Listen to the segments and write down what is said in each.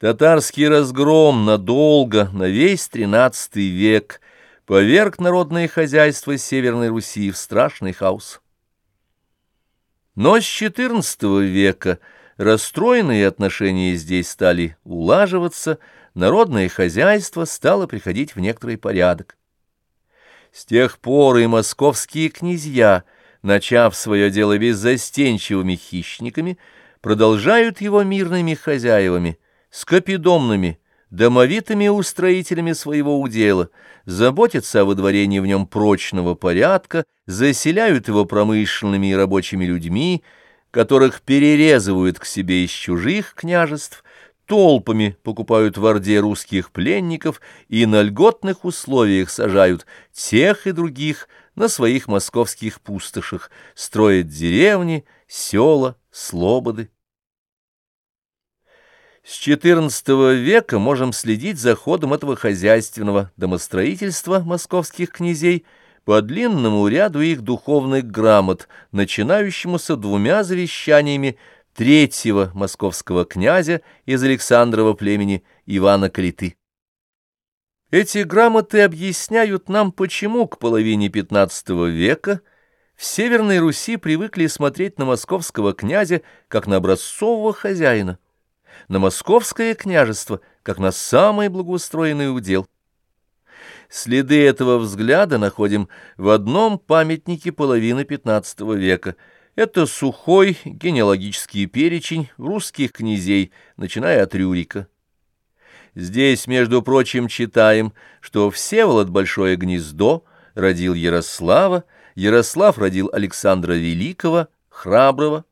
Татарский разгром надолго, на весь тринадцатый век, поверг народное хозяйство Северной Руси в страшный хаос. Но с XIV века расстроенные отношения здесь стали улаживаться, народное хозяйство стало приходить в некоторый порядок. С тех пор и московские князья, начав свое дело беззастенчивыми хищниками, продолжают его мирными хозяевами – скопидомными, домовитыми устроителями своего удела, заботятся о выдворении в нем прочного порядка, заселяют его промышленными и рабочими людьми, которых перерезывают к себе из чужих княжеств, толпами покупают в Орде русских пленников и на льготных условиях сажают тех и других на своих московских пустошах, строят деревни, села, слободы. С XIV века можем следить за ходом этого хозяйственного домостроительства московских князей по длинному ряду их духовных грамот, начинающемуся двумя завещаниями третьего московского князя из Александрова племени Ивана Калиты. Эти грамоты объясняют нам, почему к половине XV века в Северной Руси привыкли смотреть на московского князя как на образцового хозяина на московское княжество, как на самый благоустроенный удел. Следы этого взгляда находим в одном памятнике половины XV века. Это сухой генеалогический перечень русских князей, начиная от Рюрика. Здесь, между прочим, читаем, что Всеволод Большое Гнездо родил Ярослава, Ярослав родил Александра Великого, Храброго,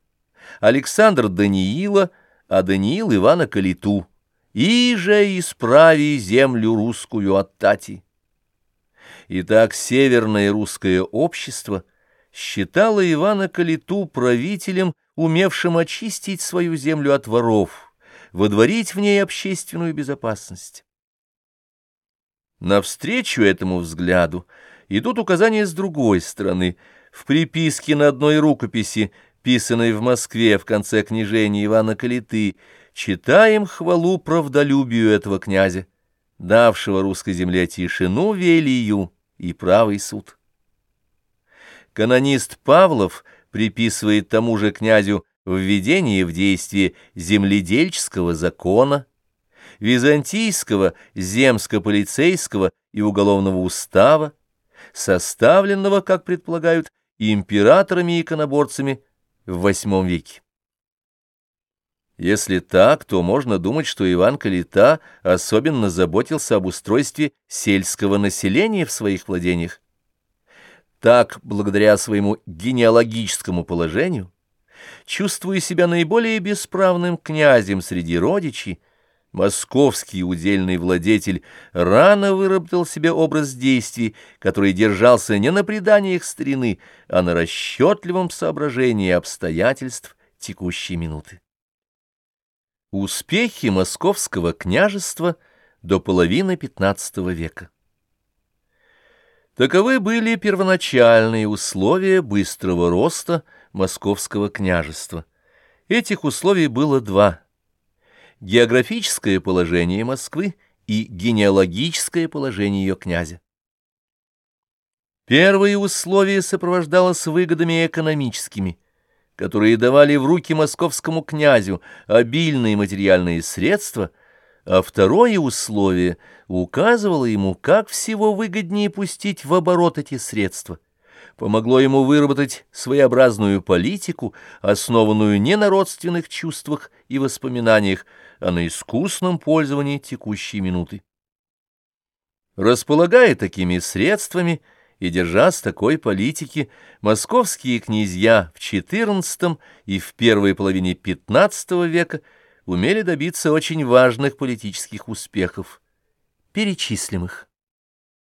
Александр Даниила, а Даниил Ивана Калиту, «И же исправи землю русскую от Тати». Итак, северное русское общество считало Ивана Калиту правителем, умевшим очистить свою землю от воров, водворить в ней общественную безопасность. Навстречу этому взгляду идут указания с другой стороны. В приписке на одной рукописи писанной в Москве в конце княжения Ивана Калиты, читаем хвалу правдолюбию этого князя, давшего русской земле тишину, велию и правый суд. Канонист Павлов приписывает тому же князю введение в действие земледельческого закона, византийского, земско-полицейского и уголовного устава, составленного, как предполагают, императорами и иконоборцами в VIII веке. Если так, то можно думать, что Иван Калита особенно заботился об устройстве сельского населения в своих владениях. Так, благодаря своему генеалогическому положению, чувствуя себя наиболее бесправным князем среди родичей, Московский удельный владетель рано выработал себе образ действий, который держался не на преданиях старины, а на расчетливом соображении обстоятельств текущей минуты. Успехи московского княжества до половины XV века Таковы были первоначальные условия быстрого роста московского княжества. Этих условий было два – географическое положение Москвы и генеалогическое положение ее князя. Первое условие сопровождалось выгодами экономическими, которые давали в руки московскому князю обильные материальные средства, а второе условие указывало ему, как всего выгоднее пустить в оборот эти средства – помогло ему выработать своеобразную политику, основанную не на родственных чувствах и воспоминаниях, а на искусном пользовании текущей минуты. Располагая такими средствами и держась такой политики, московские князья в XIV и в первой половине XV века умели добиться очень важных политических успехов, перечислимых.